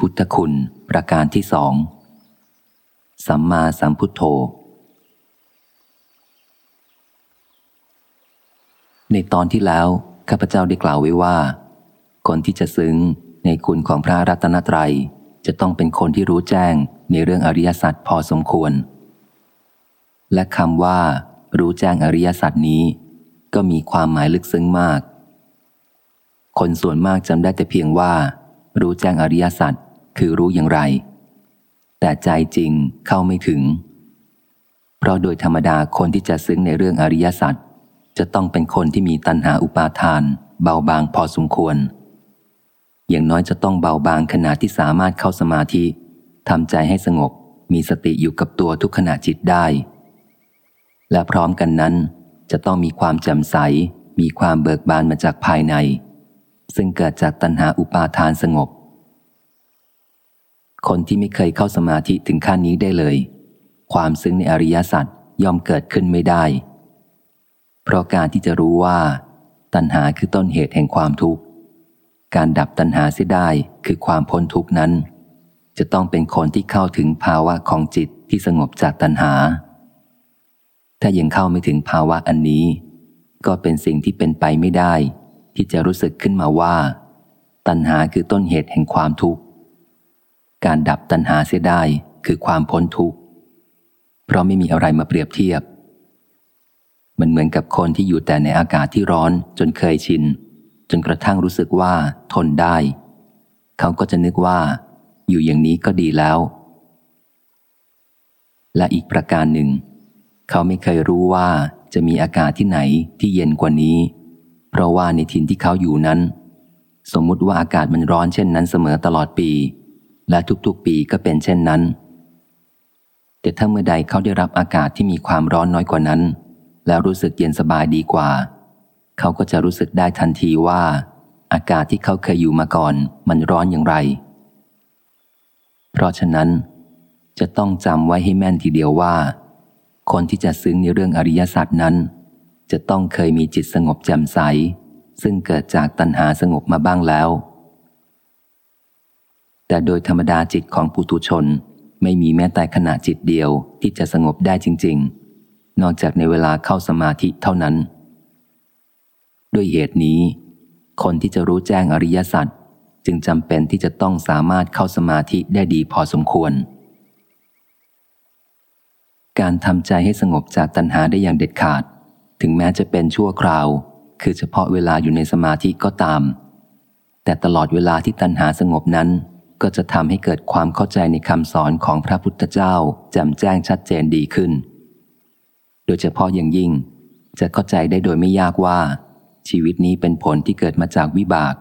พุทธคุณ ประการที่สองสัมมาสัมพุทโธ ในตอนที่แล้ว ข้าพเจ้าได้กล่าวไว้ว่า คนที่จะซึ้งในคุณของพระรัตนตรัย จะต้องเป็นคนที่รู้แจ้งในเรื่องอริยสัจพอสมควร และคำว่า รู้แจ้งอริยสัจนี้ ก็มีความหมายลึกซึ้งมาก คนส่วนมากจำได้แต่เพียงว่า รู้แจ้งอริยสัจ คือรู้อย่างไร แต่ใจจริงเข้าไม่ถึง เพราะโดยธรรมดาคนที่จะซึ้งในเรื่องอริยสัจจะต้องเป็นคนที่มีตัณหาอุปาทาน เบาบางพอสมควร อย่างน้อยจะต้องเบาบางขนาดที่สามารถเข้าสมาธิทำใจให้สงบมีสติอยู่กับตัวทุกขณะจิตได้ และพร้อมกันนั้น จะต้องมีความแจ่มใส มีความเบิกบานมาจากภายใน ซึ่งเกิดจากตัณหาอุปาทานสงบ คนที่ไม่เคยเข้าสมาธิถึงขั้นนี้ได้เลย ความซึ้งในอริยสัจย่อมเกิดขึ้นไม่ได้ เพราะการที่จะรู้ว่า ตัณหาคือต้นเหตุแห่งความทุกข์ การดับตัณหาเสียได้คือความพ้นทุกข์นั้น จะต้องเป็นคนที่เข้าถึงภาวะของจิตที่สงบจากตัณหา ถ้ายังเข้าไม่ถึงภาวะอันนี้ ก็เป็นสิ่งที่เป็นไปไม่ได้ ที่จะรู้สึกขึ้นมาว่า ตัณหาคือต้นเหตุแห่งความทุกข์ การดับตัณหาเสียได้คือความพ้นทุกข์ เพราะไม่มีอะไรมาเปรียบเทียบ มันเหมือนกับคนที่อยู่แต่ในอากาศที่ร้อนจนเคยชิน จนกระทั่งรู้สึกว่าทนได้ เขาก็จะนึกว่า อยู่อย่างนี้ก็ดีแล้ว และอีกประการหนึ่ง เขาไม่เคยรู้ว่าจะมีอากาศที่ไหนที่เย็นกว่านี้ เพราะว่าในถิ่นที่เขาอยู่นั้น สมมุติว่าอากาศมันร้อนเช่นนั้นเสมอตลอดปี และทุกๆปีก็เป็นเช่นนั้น แต่ถ้าเมื่อใดเขาได้รับอากาศที่มีความร้อนน้อยกว่านั้น แล้วรู้สึกเย็นสบายดีกว่า เขาก็จะรู้สึกได้ทันทีว่า อากาศที่เขาเคยอยู่มาก่อน มันร้อนอย่างไร เพราะฉะนั้น จะต้องจำไว้ให้แม่นทีเดียวว่า คนที่จะซึ้งในเรื่องอริยสัจนั้น จะต้องเคยมีจิตสงบแจ่มใส ซึ่งเกิดจากตัณหาสงบมาบ้างแล้ว แต่โดยธรรมดาจิตของปุถุชน ไม่มีแม้แต่ขณะจิตเดียวที่จะสงบได้จริง ๆ นอกจากในเวลาเข้าสมาธิเท่านั้น ด้วยเหตุนี้ คนที่จะรู้แจ้งอริยสัจจึงจำเป็นที่จะต้องสามารถเข้าสมาธิได้ดีพอสมควร การทำใจให้สงบจากตัณหาได้อย่างเด็ดขาด ถึงแม้จะเป็นชั่วคราว คือเฉพาะเวลาอยู่ในสมาธิก็ตาม แต่ตลอดเวลาที่ตัณหาสงบนั้น ก็จะทำให้เกิดความเข้าใจในคำสอนของพระพุทธเจ้าแจ่มแจ้งชัดเจนดีขึ้น โดยเฉพาะอย่างยิ่ง จะเข้าใจได้โดยไม่ยากว่า ชีวิตนี้เป็นผลที่เกิดมาจากวิบาก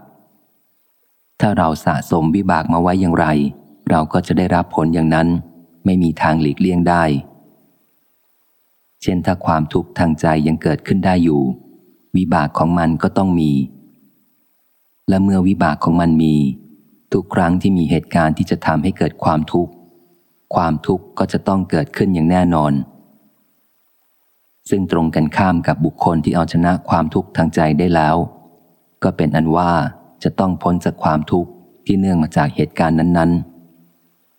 ถ้าเราสะสมวิบากมาไว้อย่างไร เราก็จะได้รับผลอย่างนั้น ไม่มีทางหลีกเลี่ยงได้ เช่นถ้าความทุกข์ทางใจยังเกิดขึ้นได้อยู่ วิบากของมันก็ต้องมี และเมื่อวิบากของมันมี ทุกครั้งที่มีเหตุการณ์ที่จะทำให้เกิดความทุกข์ ความทุกข์ก็จะต้องเกิดขึ้นอย่างแน่นอน ซึ่งตรงกันข้ามกับบุคคลที่เอาชนะความทุกข์ทางใจได้แล้ว ก็เป็นอันว่าจะต้องพ้นจากความทุกข์ที่เนื่องมาจากเหตุการณ์นั้น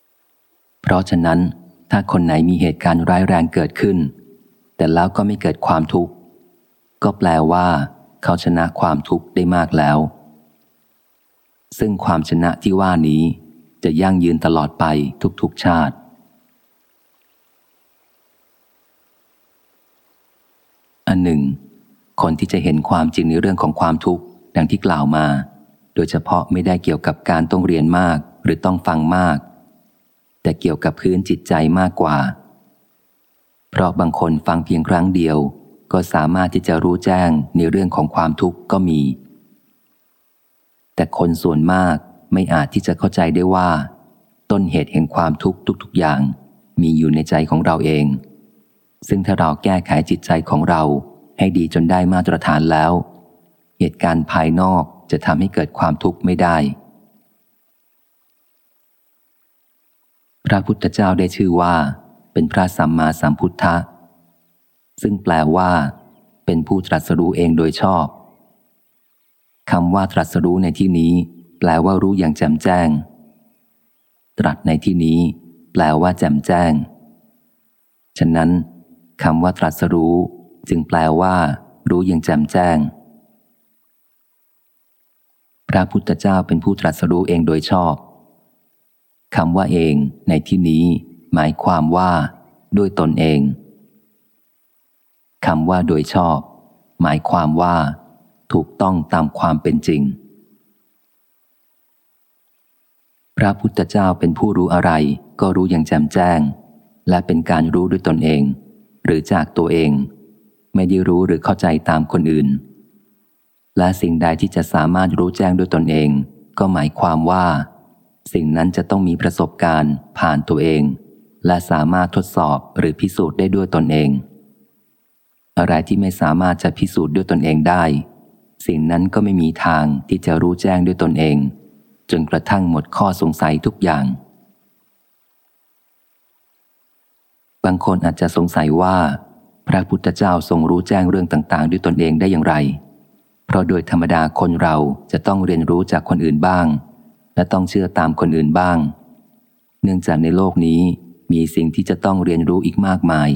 ๆ เพราะฉะนั้น ถ้าคนไหนมีเหตุการณ์ร้ายแรงเกิดขึ้น แต่แล้วก็ไม่เกิดความทุกข์ ก็แปลว่า เขาชนะความทุกข์ได้มากแล้ว ซึ่งความชนะที่ว่านี้จะยั่งยืนตลอดไปทุกๆชาติ อันหนึ่ง คนที่จะเห็นความจริงในเรื่องของความทุกข์ดังที่กล่าวมา โดยเฉพาะไม่ได้เกี่ยวกับการต้องเรียนมากหรือต้องฟังมาก แต่เกี่ยวกับพื้นจิตใจมากกว่า เพราะบางคนฟังเพียงครั้งเดียว ก็สามารถที่จะรู้แจ้งในเรื่องของความทุกข์ก็มี แต่คนส่วนมากไม่อาจที่จะเข้าใจได้ว่า ต้นเหตุแห่งความทุกข์ทุก ๆ อย่าง มีอยู่ในใจของเราเอง ซึ่งถ้าเราแก้ไขจิตใจของเราให้ดีจนได้มาตรฐานแล้ว เหตุการณ์ภายนอกจะทำให้เกิดความทุกข์ไม่ได้ พระพุทธเจ้าได้ชื่อว่า เป็นพระสัมมาสัมพุทธะซึ่งแปลว่า เป็นผู้ตรัสรู้เองโดยชอบ คำว่าตรัสรู้ในที่นี้ แปลว่ารู้อย่างแจ่มแจ้ง ตรัสในที่นี้ แปลว่าแจ่มแจ้ง ฉะนั้นคำว่าตรัสรู้ จึงแปลว่า รู้อย่างแจ่มแจ้ง พระพุทธเจ้าเป็นผู้ตรัสรู้เองโดยชอบคำว่าเองในที่นี้ หมายความว่า ด้วยตนเองคำว่าโดยชอบ หมายความว่า ถูกต้องตามความเป็นจริง พระพุทธเจ้าเป็นผู้รู้อะไร ก็รู้อย่างแจ่มแจ้ง และเป็นการรู้ด้วยตนเอง หรือจากตัวเอง ไม่ได้รู้หรือเข้าใจตามคนอื่น และสิ่งใดที่จะสามารถรู้แจ้งด้วยตนเอง ก็หมายความว่า สิ่งนั้นจะต้องมีประสบการณ์ผ่านตัวเอง และสามารถทดสอบหรือพิสูจน์ได้ด้วยตนเองอะไรที่ไม่สามารถจะพิสูจน์ด้วยตนเองได้ สิ่งนั้นก็ไม่มีทางที่จะรู้แจ้งด้วยตนเอง จนกระทั่งหมดข้อสงสัยทุกอย่าง บางคนอาจจะสงสัยว่า พระพุทธเจ้าทรงรู้แจ้งเรื่องต่าง ๆ ด้วยตนเองได้อย่างไร เพราะโดยธรรมดาคนเราจะต้องเรียนรู้จากคนอื่นบ้าง และต้องเชื่อตามคนอื่นบ้าง เนื่องจากในโลกนี้มีสิ่งที่จะต้องเรียนรู้อีกมากมาย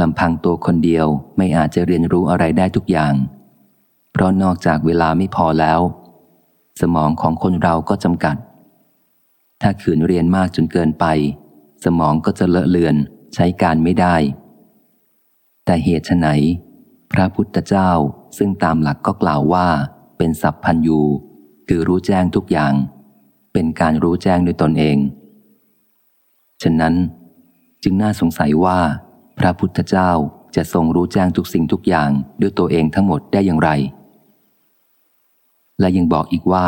ลำพังตัวคนเดียวไม่อาจจะเรียนรู้อะไรได้ทุกอย่าง เพราะนอกจากเวลาไม่พอแล้ว สมองของคนเราก็จำกัด ถ้าขืนเรียนมากจนเกินไป สมองก็จะเลอะเลือนใช้การไม่ได้ แต่เหตุไหน พระพุทธเจ้าซึ่งตามหลักก็กล่าวว่า เป็นสัพพันยูคือรู้แจ้งทุกอย่าง เป็นการรู้แจ้งด้วยตนเอง ฉะนั้นจึงน่าสงสัยว่า พระพุทธเจ้าจะทรงรู้แจ้งทุกสิ่งทุกอย่างด้วยตัวเองทั้งหมดได้อย่างไร และยังบอกอีกว่า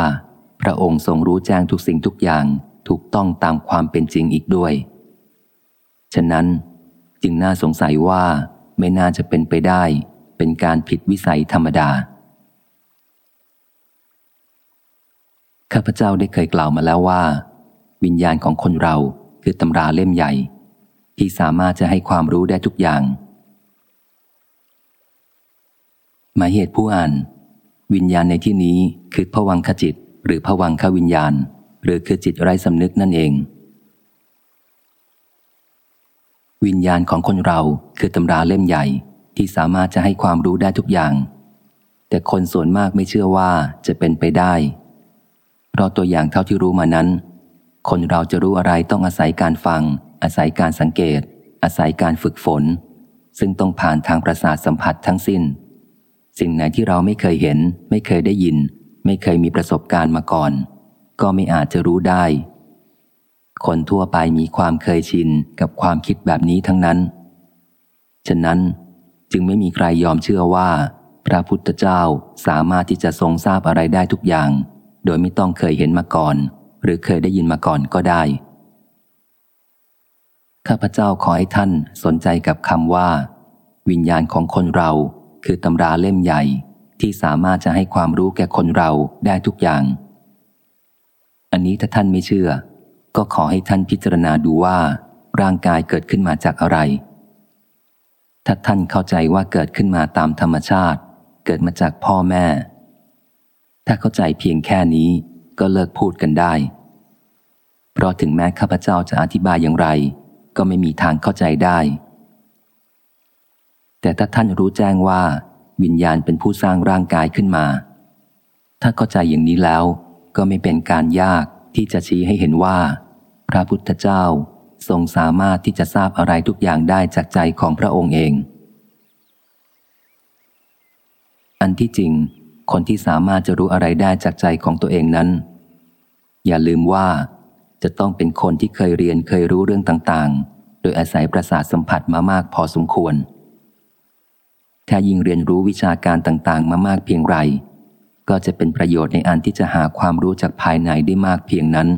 พระองค์ทรงรู้แจ้งทุกสิ่งทุกอย่างถูกต้องตามความเป็นจริงอีกด้วย ฉะนั้นจึงน่าสงสัยว่าไม่น่าจะเป็นไปได้ เป็นการผิดวิสัยธรรมดา ข้าพเจ้าได้เคยกล่าวมาแล้วว่า วิญญาณของคนเราคือตำราเล่มใหญ่ ที่สามารถจะให้ความรู้ได้ทุกอย่างหมายเหตุผู้อ่าน วิญญาณในที่นี้คือผวังขจิต หรือผวังขวิญญาณ หรือคือจิตไร้สำนึกนั่นเอง วิญญาณของคนเราคือตำราเล่มใหญ่ที่สามารถจะให้ความรู้ได้ทุกอย่าง แต่คนส่วนมากไม่เชื่อว่าจะเป็นไปได้ เพราะตัวอย่างเท่าที่รู้มานั้น คนเราจะรู้อะไรต้องอาศัยการฟัง อาศัยการสังเกต อาศัยการฝึกฝน ซึ่งต้องผ่านทางประสาทสัมผัสทั้งสิ้น สิ่งไหนที่เราไม่เคยเห็น ไม่เคยได้ยิน ไม่เคยมีประสบการณ์มาก่อน ก็ไม่อาจจะรู้ได้ คนทั่วไปมีความเคยชินกับความคิดแบบนี้ทั้งนั้น ฉะนั้นจึงไม่มีใครยอมเชื่อว่า พระพุทธเจ้าสามารถที่จะทรงทราบอะไรได้ทุกอย่าง โดยไม่ต้องเคยเห็นมาก่อน หรือเคยได้ยินมาก่อนก็ได้ ข้าพเจ้าขอให้ท่านสนใจกับคำว่า วิญญาณของคนเรา คือตำราเล่มใหญ่ที่สามารถจะให้ความรู้แก่คนเราได้ทุกอย่าง อันนี้ถ้าท่านไม่เชื่อ ก็ขอให้ท่านพิจารณาดูว่า ร่างกายเกิดขึ้นมาจากอะไร ถ้าท่านเข้าใจว่าเกิดขึ้นมาตามธรรมชาติ เกิดมาจากพ่อแม่ ถ้าเข้าใจเพียงแค่นี้ก็เลิกพูดกันได้ เพราะถึงแม้ข้าพเจ้าจะอธิบายอย่างไร ก็ไม่มีทางเข้าใจได้ แต่ถ้าท่านรู้แจ้งว่า วิญญาณเป็นผู้สร้างร่างกายขึ้นมา ถ้าเข้าใจอย่างนี้แล้ว ก็ไม่เป็นการยากที่จะชี้ให้เห็นว่า พระพุทธเจ้าทรงสามารถที่จะทราบอะไรทุกอย่างได้จากใจของพระองค์เอง อันที่จริง คนที่สามารถจะรู้อะไรได้จากใจของตัวเองนั้น อย่าลืมว่า จะต้องเป็นคนที่เคยเรียนเคยรู้เรื่องต่างๆ โดยอาศัยประสาทสัมผัสมามากพอสมควร ถ้ายิ่งเรียนรู้วิชาการต่างๆ มามากเพียงไร ก็จะเป็นประโยชน์ในอันที่จะหาความรู้จากภายในได้มากเพียงนั้น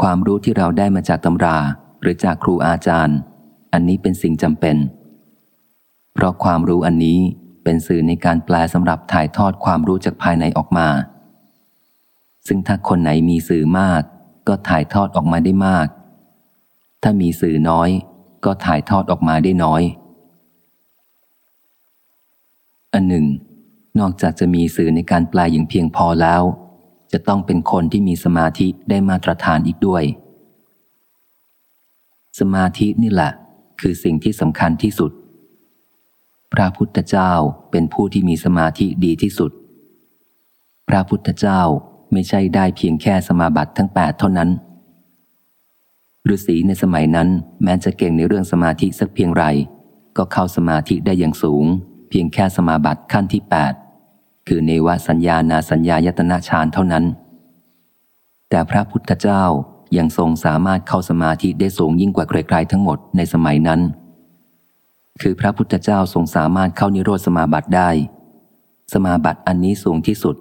ความรู้ที่เราได้มาจากตำรา หรือจากครูอาจารย์ อันนี้เป็นสิ่งจำเป็น เพราะความรู้อันนี้เป็นสื่อในการแปลสำหรับถ่ายทอดความรู้จากภายในออกมา ซึ่งถ้าคนไหนมีสื่อมาก ก็ถ่ายทอดออกมาได้มาก ถ้ามีสื่อน้อย ก็ถ่ายทอดออกมาได้น้อย อันหนึ่ง นอกจากจะมีสื่อในการแปลอย่างเพียงพอแล้ว จะต้องเป็นคนที่มีสมาธิได้มาตรฐานอีกด้วย สมาธินี่แหละ คือสิ่งที่สำคัญที่สุด พระพุทธเจ้าเป็นผู้ที่มีสมาธิดีที่สุด พระพุทธเจ้าไม่ใช่ได้เพียงแค่สมาบัติทั้งแปดเท่านั้นฤาษีในสมัยนั้นแม้จะเก่งในเรื่องสมาธิสักเพียงไร ก็เข้าสมาธิได้อย่างสูง เพียงแค่สมาบัติขั้นที่แปดคือเนวสัญญานาสัญญายตนาฌานเท่านั้น แต่พระพุทธเจ้ายังทรงสามารถเข้าสมาธิได้สูงยิ่งกว่าใครๆทั้งหมดในสมัยนั้น คือพระพุทธเจ้าทรงสามารถเข้านิโรธสมาบัติได้ สมาบัติอันนี้สูงที่สุด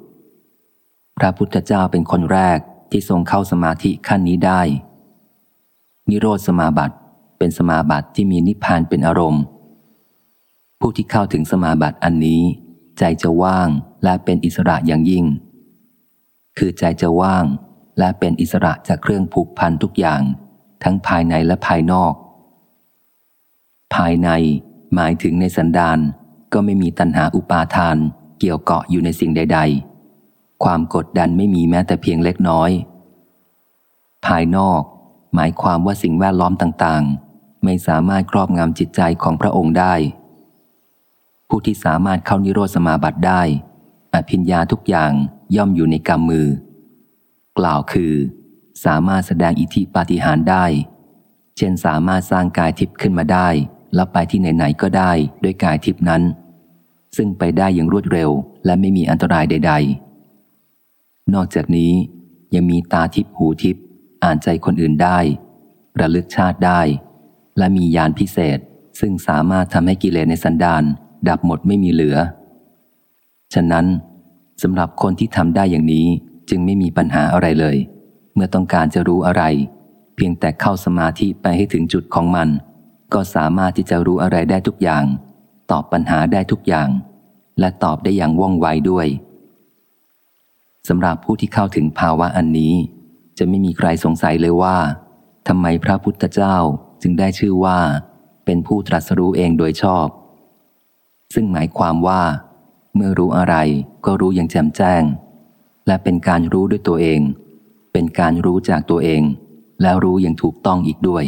พระพุทธเจ้าเป็นคนแรกที่ทรงเข้าสมาธิขั้นนี้ได้ นิโรธสมาบัติเป็นสมาบัติที่มีนิพพานเป็นอารมณ์ ผู้ที่เข้าถึงสมาบัติอันนี้ ใจจะว่างและเป็นอิสระอย่างยิ่ง คือใจจะว่างและเป็นอิสระจากเครื่องผูกพันทุกอย่าง ทั้งภายในและภายนอก ภายในหมายถึงในสันดานก็ไม่มีตัณหาอุปาทาน เกี่ยวเกาะอยู่ในสิ่งใด ๆ ความกดดันไม่มีแม้แต่เพียงเล็กน้อย ภายนอก หมายความว่าสิ่งแวดล้อมต่างๆ ไม่สามารถครอบงำจิตใจของพระองค์ได้ ผู้ที่สามารถเข้านิโรธสมาบัติได้ อภิญญาทุกอย่างย่อมอยู่ในกำมือ กล่าวคือ สามารถแสดงอิทธิปาฏิหาริย์ได้ เช่นสามารถสร้างกายทิพย์ขึ้นมาได้ แล้วไปที่ไหนๆก็ได้ด้วยกายทิพย์นั้น ซึ่งไปได้อย่างรวดเร็วและไม่มีอันตรายใด ๆ นอกจากนี้ยังมีตาทิพย์หูทิพย์อ่านใจคนอื่นได้ระลึกชาติได้ และมียานพิเศษซึ่งสามารถทำให้กิเลสในสันดาน ดับหมดไม่มีเหลือ ฉะนั้นสำหรับคนที่ทำได้อย่างนี้จึงไม่มีปัญหาอะไรเลย เมื่อต้องการจะรู้อะไร เพียงแต่เข้าสมาธิไปให้ถึงจุดของมัน ก็สามารถที่จะรู้อะไรได้ทุกอย่าง ตอบปัญหาได้ทุกอย่าง และตอบได้อย่างว่องไวด้วยสำหรับผู้ที่เข้าถึงภาวะอันนี้ จะไม่มีใครสงสัยเลยว่าทำไมพระพุทธเจ้าจึงได้ชื่อว่า เป็นผู้ตรัสรู้เองโดยชอบ ซึ่งหมายความว่า เมื่อรู้อะไรก็รู้อย่างแจ่มแจ้ง และเป็นการรู้ด้วยตัวเอง เป็นการรู้จากตัวเอง แล้วรู้อย่างถูกต้องอีกด้วย